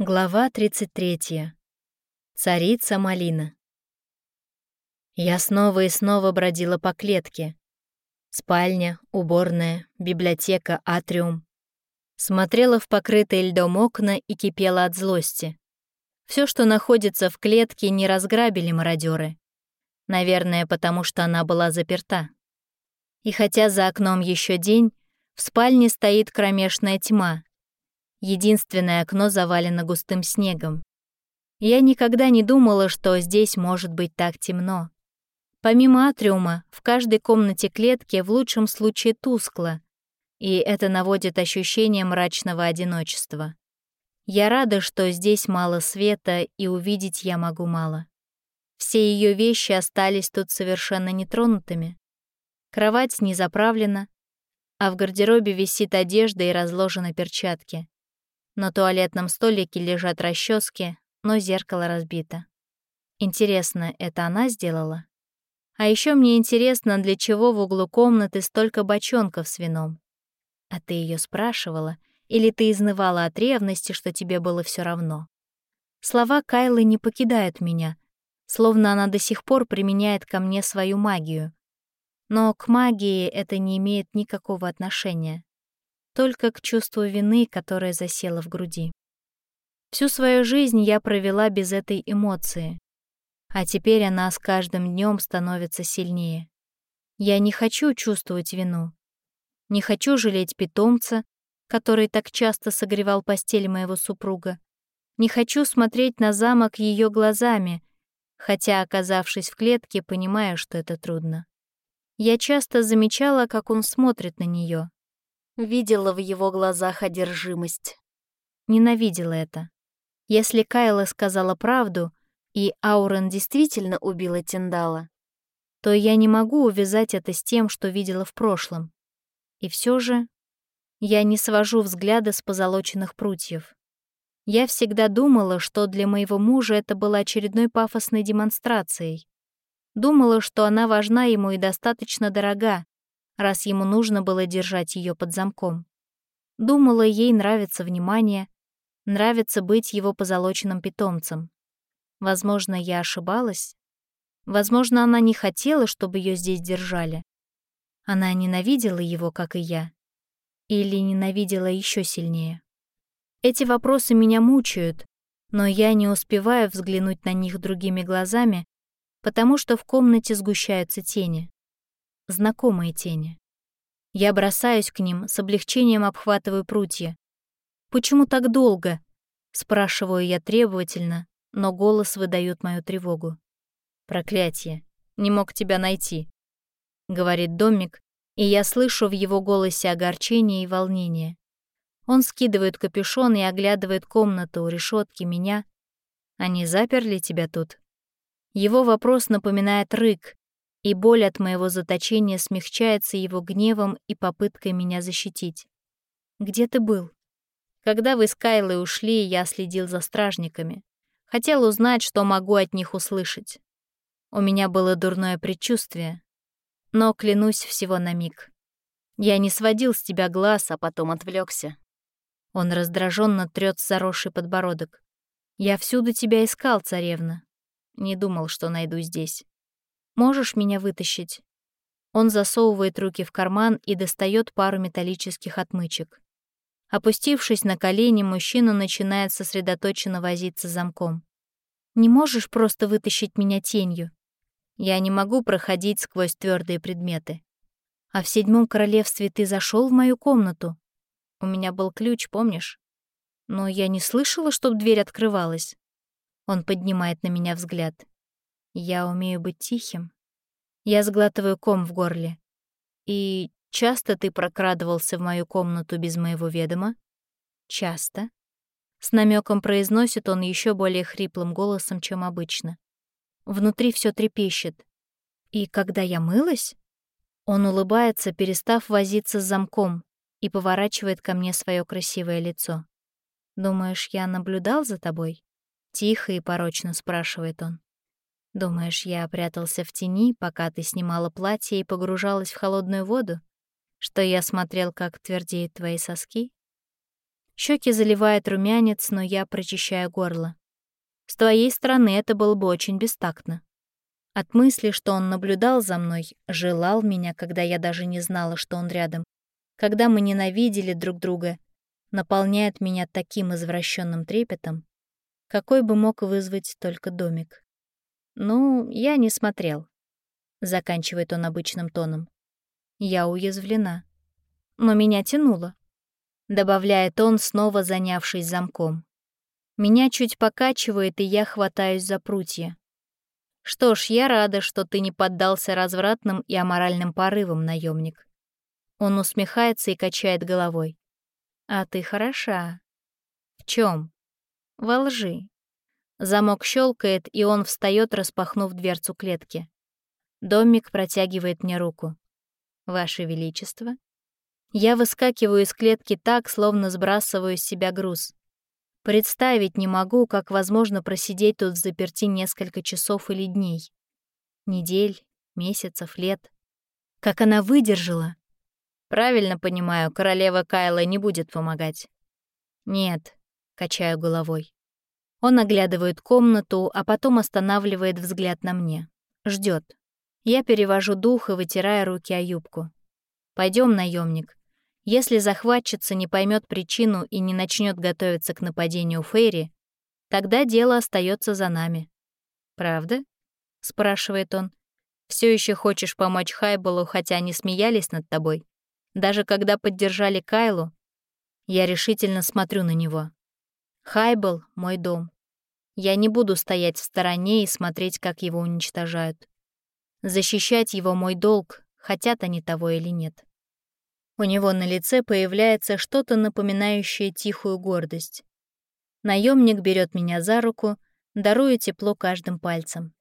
Глава 33. Царица Малина. Я снова и снова бродила по клетке. Спальня, уборная, библиотека, атриум. Смотрела в покрытые льдом окна и кипела от злости. Все, что находится в клетке, не разграбили мародеры. Наверное, потому что она была заперта. И хотя за окном еще день, в спальне стоит кромешная тьма, Единственное окно завалено густым снегом. Я никогда не думала, что здесь может быть так темно. Помимо атриума, в каждой комнате клетки в лучшем случае тускло, и это наводит ощущение мрачного одиночества. Я рада, что здесь мало света, и увидеть я могу мало. Все ее вещи остались тут совершенно нетронутыми. Кровать не заправлена, а в гардеробе висит одежда и разложены перчатки. На туалетном столике лежат расчески, но зеркало разбито. Интересно, это она сделала? А еще мне интересно, для чего в углу комнаты столько бочонков с вином. А ты ее спрашивала, или ты изнывала от ревности, что тебе было все равно? Слова Кайлы не покидают меня, словно она до сих пор применяет ко мне свою магию. Но к магии это не имеет никакого отношения только к чувству вины, которое засело в груди. Всю свою жизнь я провела без этой эмоции, а теперь она с каждым днем становится сильнее. Я не хочу чувствовать вину, не хочу жалеть питомца, который так часто согревал постель моего супруга, не хочу смотреть на замок ее глазами, хотя, оказавшись в клетке, понимаю, что это трудно. Я часто замечала, как он смотрит на нее, Видела в его глазах одержимость. Ненавидела это. Если Кайла сказала правду, и Аурен действительно убила Тиндала, то я не могу увязать это с тем, что видела в прошлом. И все же я не свожу взгляда с позолоченных прутьев. Я всегда думала, что для моего мужа это было очередной пафосной демонстрацией. Думала, что она важна ему и достаточно дорога, раз ему нужно было держать ее под замком. Думала, ей нравится внимание, нравится быть его позолоченным питомцем. Возможно, я ошибалась. Возможно, она не хотела, чтобы ее здесь держали. Она ненавидела его, как и я. Или ненавидела еще сильнее. Эти вопросы меня мучают, но я не успеваю взглянуть на них другими глазами, потому что в комнате сгущаются тени знакомые тени. Я бросаюсь к ним, с облегчением обхватываю прутья. «Почему так долго?» — спрашиваю я требовательно, но голос выдает мою тревогу. «Проклятие! Не мог тебя найти», — говорит Домик, и я слышу в его голосе огорчение и волнение. Он скидывает капюшон и оглядывает комнату у решетки меня. «Они заперли тебя тут?» Его вопрос напоминает рык, и боль от моего заточения смягчается его гневом и попыткой меня защитить. «Где ты был?» Когда вы с Кайлой ушли, я следил за стражниками. Хотел узнать, что могу от них услышать. У меня было дурное предчувствие, но, клянусь, всего на миг. Я не сводил с тебя глаз, а потом отвлекся. Он раздраженно трёт заросший подбородок. «Я всюду тебя искал, царевна. Не думал, что найду здесь. Можешь меня вытащить?» Он засовывает руки в карман и достает пару металлических отмычек. Опустившись на колени, мужчина начинает сосредоточенно возиться замком. «Не можешь просто вытащить меня тенью?» «Я не могу проходить сквозь твердые предметы». «А в седьмом королевстве ты зашел в мою комнату?» «У меня был ключ, помнишь?» «Но я не слышала, чтоб дверь открывалась». Он поднимает на меня взгляд. Я умею быть тихим. Я сглатываю ком в горле. И часто ты прокрадывался в мою комнату без моего ведома? Часто. С намеком произносит он еще более хриплым голосом, чем обычно. Внутри все трепещет. И когда я мылась? Он улыбается, перестав возиться с замком, и поворачивает ко мне свое красивое лицо. «Думаешь, я наблюдал за тобой?» Тихо и порочно спрашивает он. Думаешь, я прятался в тени, пока ты снимала платье и погружалась в холодную воду? Что я смотрел, как твердеют твои соски? Щеки заливает румянец, но я прочищаю горло. С твоей стороны это было бы очень бестактно. От мысли, что он наблюдал за мной, желал меня, когда я даже не знала, что он рядом, когда мы ненавидели друг друга, наполняет меня таким извращенным трепетом, какой бы мог вызвать только домик. «Ну, я не смотрел», — заканчивает он обычным тоном. «Я уязвлена. Но меня тянуло добавляет он, снова занявшись замком. Меня чуть покачивает, и я хватаюсь за прутья. Что ж, я рада, что ты не поддался развратным и аморальным порывам, наемник. Он усмехается и качает головой. А ты хороша. В чем? Во лжи. Замок щелкает, и он встает, распахнув дверцу клетки. Домик протягивает мне руку. Ваше Величество. Я выскакиваю из клетки так, словно сбрасываю с себя груз. Представить не могу, как возможно просидеть тут в заперти несколько часов или дней. Недель, месяцев, лет. Как она выдержала? Правильно понимаю, королева Кайла не будет помогать. Нет, качаю головой. Он оглядывает комнату, а потом останавливает взгляд на мне. Ждет. Я перевожу дух и вытираю руки о юбку. Пойдем, наемник. Если захватчица не поймет причину и не начнет готовиться к нападению Фейри, тогда дело остается за нами. «Правда?» — спрашивает он. Все еще хочешь помочь Хайбалу, хотя они смеялись над тобой? Даже когда поддержали Кайлу?» Я решительно смотрю на него. Хайбал — мой дом. Я не буду стоять в стороне и смотреть, как его уничтожают. Защищать его мой долг, хотят они того или нет. У него на лице появляется что-то напоминающее тихую гордость. Наемник берет меня за руку, даруя тепло каждым пальцем.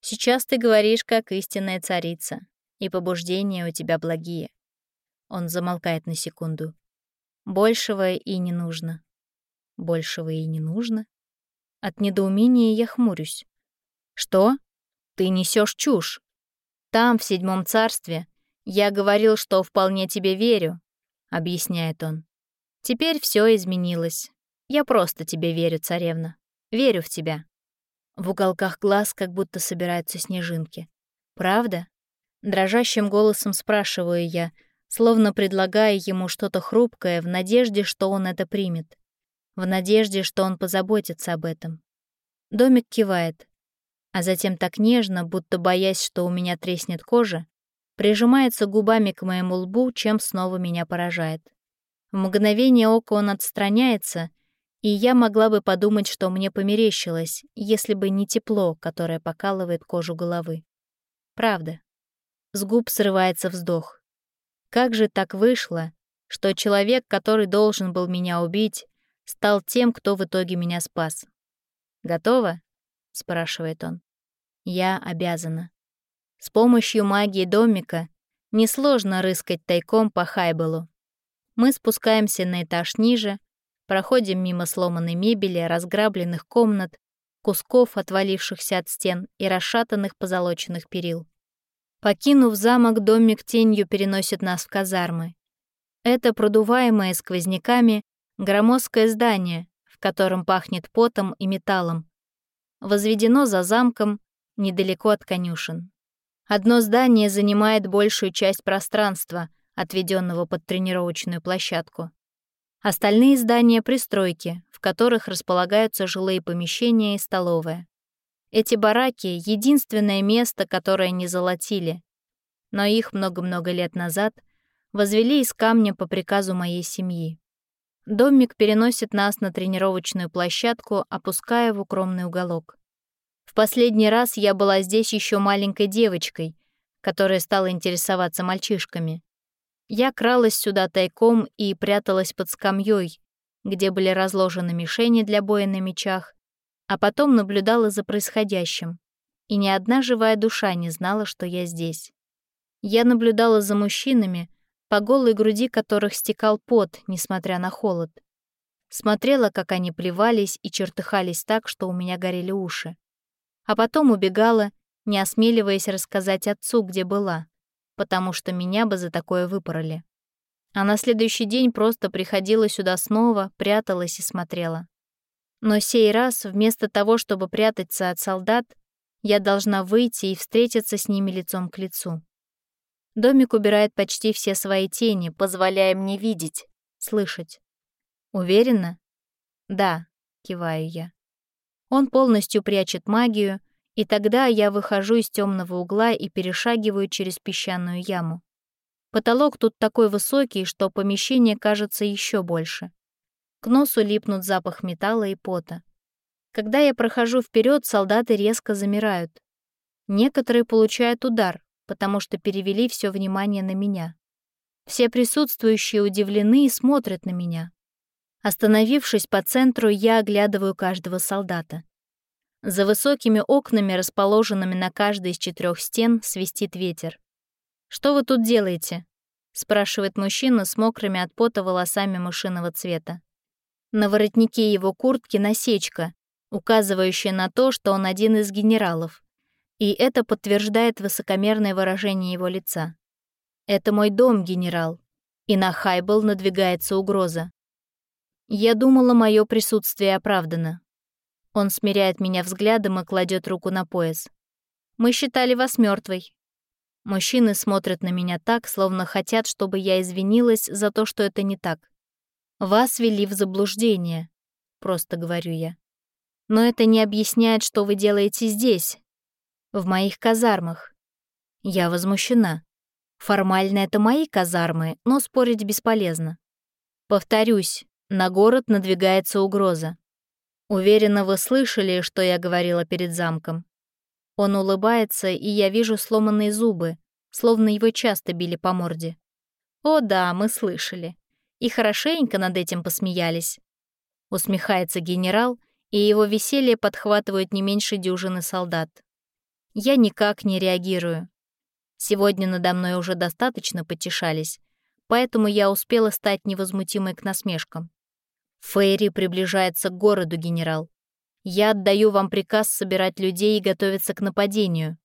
«Сейчас ты говоришь, как истинная царица, и побуждения у тебя благие». Он замолкает на секунду. «Большего и не нужно». «Большего и не нужно?» От недоумения я хмурюсь. «Что? Ты несешь чушь. Там, в седьмом царстве, «Я говорил, что вполне тебе верю», — объясняет он. «Теперь все изменилось. Я просто тебе верю, царевна. Верю в тебя». В уголках глаз как будто собираются снежинки. «Правда?» Дрожащим голосом спрашиваю я, словно предлагая ему что-то хрупкое в надежде, что он это примет. В надежде, что он позаботится об этом. Домик кивает, а затем так нежно, будто боясь, что у меня треснет кожа, прижимается губами к моему лбу, чем снова меня поражает. В мгновение ока он отстраняется, и я могла бы подумать, что мне померещилось, если бы не тепло, которое покалывает кожу головы. Правда. С губ срывается вздох. Как же так вышло, что человек, который должен был меня убить, стал тем, кто в итоге меня спас? «Готово?» — спрашивает он. «Я обязана». С помощью магии домика несложно рыскать тайком по Хайбелу. Мы спускаемся на этаж ниже, проходим мимо сломанной мебели, разграбленных комнат, кусков, отвалившихся от стен и расшатанных позолоченных перил. Покинув замок, домик тенью переносит нас в казармы. Это продуваемое сквозняками громоздкое здание, в котором пахнет потом и металлом. Возведено за замком, недалеко от конюшен. Одно здание занимает большую часть пространства, отведенного под тренировочную площадку. Остальные здания — пристройки, в которых располагаются жилые помещения и столовая. Эти бараки — единственное место, которое не золотили, но их много-много лет назад возвели из камня по приказу моей семьи. Домик переносит нас на тренировочную площадку, опуская в укромный уголок. В последний раз я была здесь еще маленькой девочкой, которая стала интересоваться мальчишками. Я кралась сюда тайком и пряталась под скамьей, где были разложены мишени для боя на мечах, а потом наблюдала за происходящим. И ни одна живая душа не знала, что я здесь. Я наблюдала за мужчинами, по голой груди которых стекал пот, несмотря на холод. Смотрела, как они плевались и чертыхались так, что у меня горели уши а потом убегала, не осмеливаясь рассказать отцу, где была, потому что меня бы за такое выпороли. А на следующий день просто приходила сюда снова, пряталась и смотрела. Но сей раз, вместо того, чтобы прятаться от солдат, я должна выйти и встретиться с ними лицом к лицу. Домик убирает почти все свои тени, позволяя мне видеть, слышать. Уверена? Да, киваю я. Он полностью прячет магию, и тогда я выхожу из темного угла и перешагиваю через песчаную яму. Потолок тут такой высокий, что помещение кажется еще больше. К носу липнут запах металла и пота. Когда я прохожу вперед, солдаты резко замирают. Некоторые получают удар, потому что перевели все внимание на меня. Все присутствующие удивлены и смотрят на меня. Остановившись по центру, я оглядываю каждого солдата. За высокими окнами, расположенными на каждой из четырех стен, свистит ветер. «Что вы тут делаете?» — спрашивает мужчина с мокрыми от пота волосами мышиного цвета. На воротнике его куртки насечка, указывающая на то, что он один из генералов. И это подтверждает высокомерное выражение его лица. «Это мой дом, генерал», и на Хайбл надвигается угроза. Я думала, мое присутствие оправдано. Он смиряет меня взглядом и кладет руку на пояс. «Мы считали вас мертвой. Мужчины смотрят на меня так, словно хотят, чтобы я извинилась за то, что это не так. «Вас вели в заблуждение», — просто говорю я. «Но это не объясняет, что вы делаете здесь, в моих казармах. Я возмущена. Формально это мои казармы, но спорить бесполезно. Повторюсь, на город надвигается угроза. Уверена, вы слышали, что я говорила перед замком. Он улыбается, и я вижу сломанные зубы, словно его часто били по морде. О да, мы слышали. И хорошенько над этим посмеялись. Усмехается генерал, и его веселье подхватывают не меньше дюжины солдат. Я никак не реагирую. Сегодня надо мной уже достаточно потешались, поэтому я успела стать невозмутимой к насмешкам. Фейри приближается к городу, генерал. Я отдаю вам приказ собирать людей и готовиться к нападению.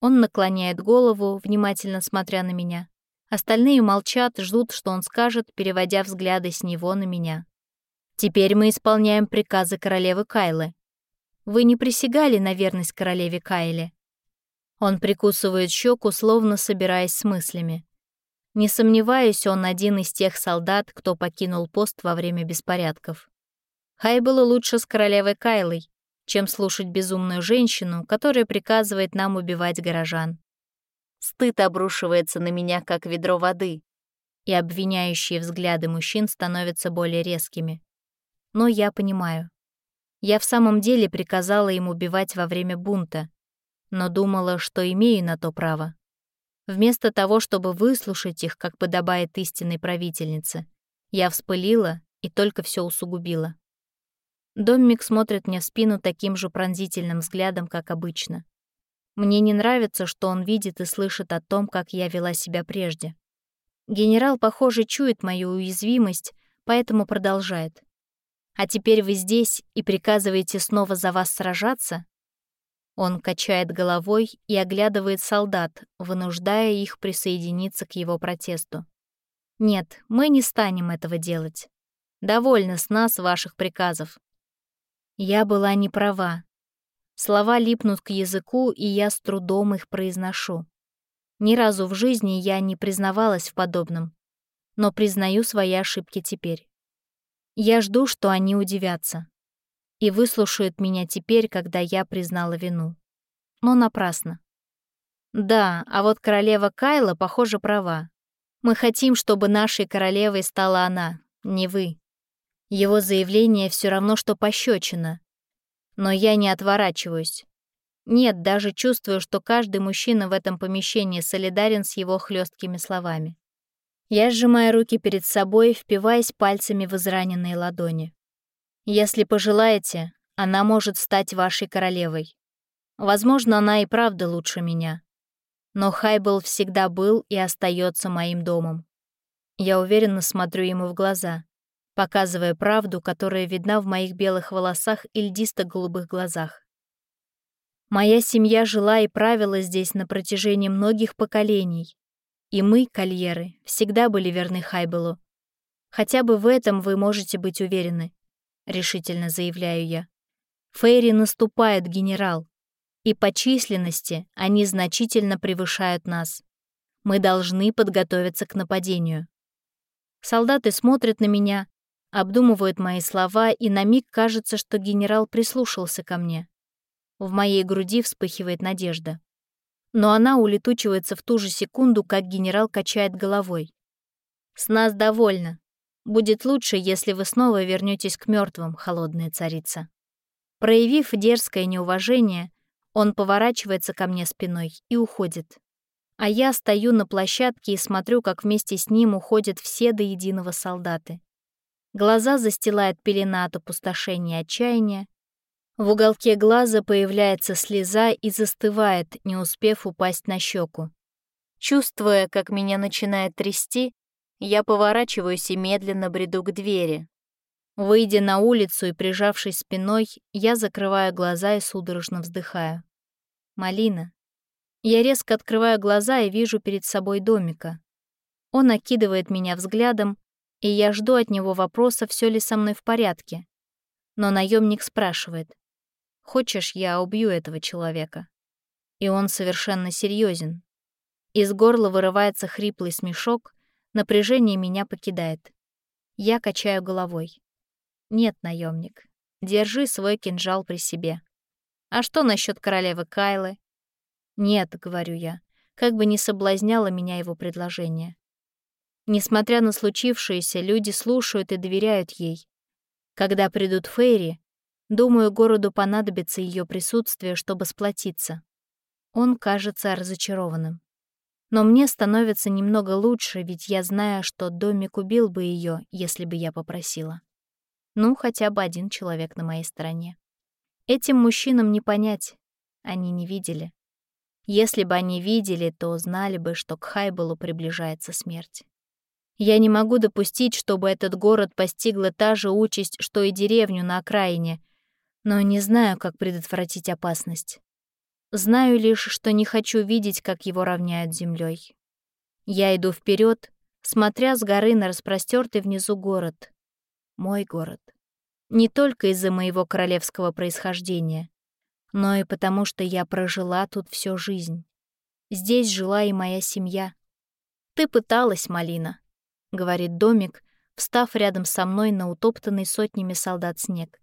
Он наклоняет голову, внимательно смотря на меня. Остальные молчат, ждут, что он скажет, переводя взгляды с него на меня. Теперь мы исполняем приказы королевы Кайлы. Вы не присягали на верность королеве Кайле? Он прикусывает щеку, словно собираясь с мыслями. Не сомневаюсь, он один из тех солдат, кто покинул пост во время беспорядков. Хай было лучше с королевой Кайлой, чем слушать безумную женщину, которая приказывает нам убивать горожан. Стыд обрушивается на меня, как ведро воды, и обвиняющие взгляды мужчин становятся более резкими. Но я понимаю. Я в самом деле приказала им убивать во время бунта, но думала, что имею на то право. Вместо того, чтобы выслушать их, как подобает истинной правительнице, я вспылила и только все усугубила. Доммик смотрит мне в спину таким же пронзительным взглядом, как обычно. Мне не нравится, что он видит и слышит о том, как я вела себя прежде. Генерал, похоже, чует мою уязвимость, поэтому продолжает. «А теперь вы здесь и приказываете снова за вас сражаться? Он качает головой и оглядывает солдат, вынуждая их присоединиться к его протесту. «Нет, мы не станем этого делать. Довольно с нас ваших приказов». Я была не права. Слова липнут к языку, и я с трудом их произношу. Ни разу в жизни я не признавалась в подобном, но признаю свои ошибки теперь. Я жду, что они удивятся и выслушают меня теперь, когда я признала вину. Но напрасно. Да, а вот королева Кайла, похоже, права. Мы хотим, чтобы нашей королевой стала она, не вы. Его заявление все равно, что пощечина. Но я не отворачиваюсь. Нет, даже чувствую, что каждый мужчина в этом помещении солидарен с его хлесткими словами. Я сжимаю руки перед собой, впиваясь пальцами в израненные ладони. Если пожелаете, она может стать вашей королевой. Возможно, она и правда лучше меня. Но Хайбл всегда был и остается моим домом. Я уверенно смотрю ему в глаза, показывая правду, которая видна в моих белых волосах и льдисто-голубых глазах. Моя семья жила и правила здесь на протяжении многих поколений. И мы, кольеры, всегда были верны Хайбелу. Хотя бы в этом вы можете быть уверены, решительно заявляю я. Фейри наступает, генерал, и по численности они значительно превышают нас. Мы должны подготовиться к нападению. Солдаты смотрят на меня, обдумывают мои слова, и на миг кажется, что генерал прислушался ко мне. В моей груди вспыхивает надежда. Но она улетучивается в ту же секунду, как генерал качает головой. «С нас довольно. Будет лучше, если вы снова вернетесь к мертвым, холодная царица». Проявив дерзкое неуважение, он поворачивается ко мне спиной и уходит. А я стою на площадке и смотрю, как вместе с ним уходят все до единого солдаты. Глаза застилает пелена от опустошения и отчаяния. В уголке глаза появляется слеза и застывает, не успев упасть на щеку. Чувствуя, как меня начинает трясти, я поворачиваюсь и медленно бреду к двери. Выйдя на улицу и прижавшись спиной, я закрываю глаза и судорожно вздыхаю. Малина. Я резко открываю глаза и вижу перед собой домика. Он окидывает меня взглядом, и я жду от него вопроса, все ли со мной в порядке. Но наемник спрашивает, «Хочешь, я убью этого человека?» И он совершенно серьезен. Из горла вырывается хриплый смешок, напряжение меня покидает. Я качаю головой. «Нет, наемник, держи свой кинжал при себе. А что насчет королевы Кайлы? Нет, говорю я, как бы не соблазняло меня его предложение. Несмотря на случившееся, люди слушают и доверяют ей. Когда придут Фейри, думаю, городу понадобится ее присутствие, чтобы сплотиться. Он кажется разочарованным. Но мне становится немного лучше, ведь я знаю, что домик убил бы ее, если бы я попросила. Ну, хотя бы один человек на моей стороне. Этим мужчинам не понять, они не видели. Если бы они видели, то знали бы, что к Хайбелу приближается смерть. Я не могу допустить, чтобы этот город постигла та же участь, что и деревню на окраине, но не знаю, как предотвратить опасность. Знаю лишь, что не хочу видеть, как его равняют землей. Я иду вперед, смотря с горы на распростертый внизу город. Мой город. Не только из-за моего королевского происхождения, но и потому, что я прожила тут всю жизнь. Здесь жила и моя семья. «Ты пыталась, Малина», — говорит домик, встав рядом со мной на утоптанный сотнями солдат снег.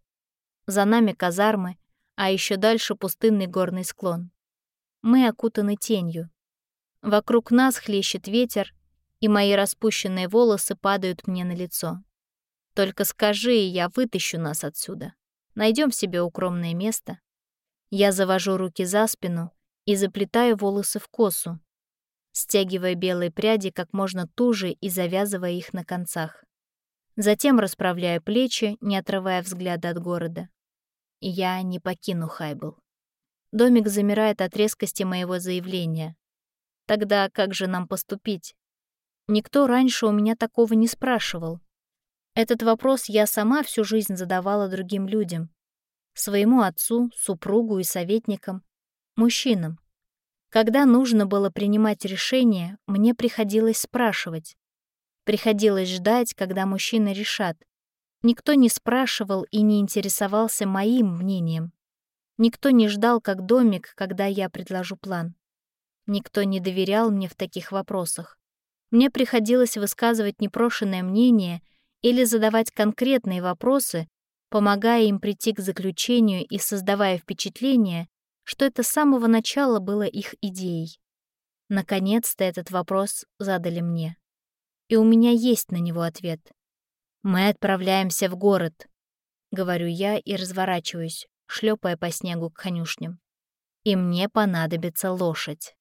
За нами казармы, а еще дальше пустынный горный склон. Мы окутаны тенью. Вокруг нас хлещет ветер, и мои распущенные волосы падают мне на лицо. Только скажи, и я вытащу нас отсюда. Найдем себе укромное место. Я завожу руки за спину и заплетаю волосы в косу, стягивая белые пряди как можно туже и завязывая их на концах. Затем расправляю плечи, не отрывая взгляда от города. Я не покину Хайбл. Домик замирает от резкости моего заявления. Тогда как же нам поступить? Никто раньше у меня такого не спрашивал. Этот вопрос я сама всю жизнь задавала другим людям. Своему отцу, супругу и советникам, мужчинам. Когда нужно было принимать решение, мне приходилось спрашивать. Приходилось ждать, когда мужчины решат. Никто не спрашивал и не интересовался моим мнением. Никто не ждал, как домик, когда я предложу план. Никто не доверял мне в таких вопросах. Мне приходилось высказывать непрошенное мнение — или задавать конкретные вопросы, помогая им прийти к заключению и создавая впечатление, что это с самого начала было их идеей. Наконец-то этот вопрос задали мне. И у меня есть на него ответ. «Мы отправляемся в город», — говорю я и разворачиваюсь, шлепая по снегу к конюшням. «И мне понадобится лошадь».